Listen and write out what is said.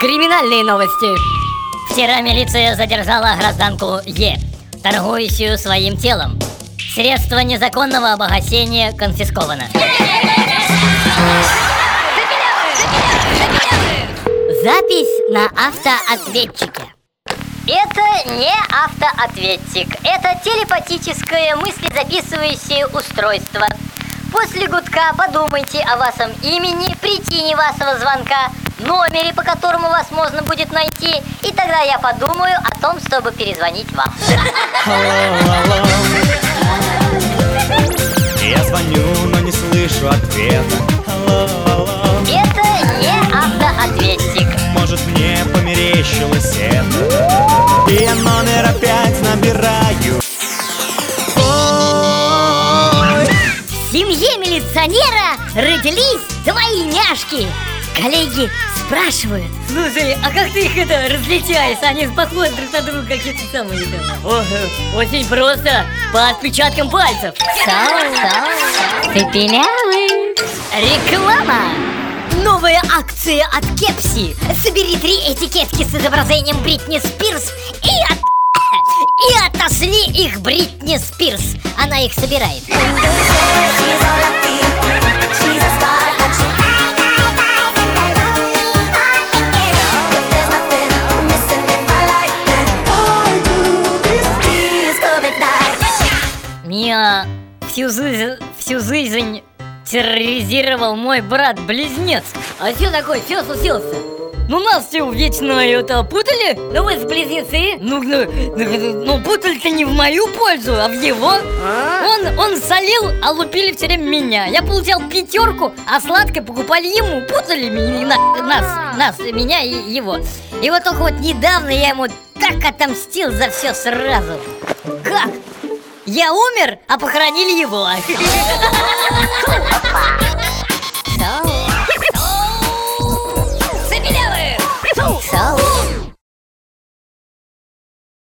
Криминальные новости. Вчера милиция задержала гражданку Е, торгующую своим телом. Средство незаконного обогащения конфисковано. Запись на автоответчике. Это не автоответчик, это телепатическое мыслезаписывающее устройство. После гудка подумайте о вашем имени, причине вашего звонка, номере, по которому вас можно будет найти, и тогда я подумаю о том, чтобы перезвонить вам. Я звоню, но не слышу ответа. Алло, алло. Это не автоответчик. Может мне померещилось это И я номер опять набираю В семье милиционера родились двойняшки. Коллеги спрашивают. Слушай, а как ты их это различаешь? Они похожи друг на друга какие-то самые там. О, э, очень просто. По отпечаткам пальцев. Сау, сау, Цепелявый. Реклама. Новая акция от Кепси. Собери три этикетки с изображением Бритни Спирс и от... И отошли их Бритни Спирс. Она их собирает. Меня всю жизнь, всю жизнь терроризировал мой брат-близнец. А что такое? Что случилось-то? Ну нас все вечно это путали? Ну вы с близнецы? Ну, ну, ну, ну, путали-то не в мою пользу, а в его. Он, он солил, а лупили все время меня. Я получал пятерку, а сладкое покупали ему. Путали меня, на- нас, нас, меня и его. И вот только вот недавно я ему так отомстил за все сразу. Как? Я умер, а похоронили его.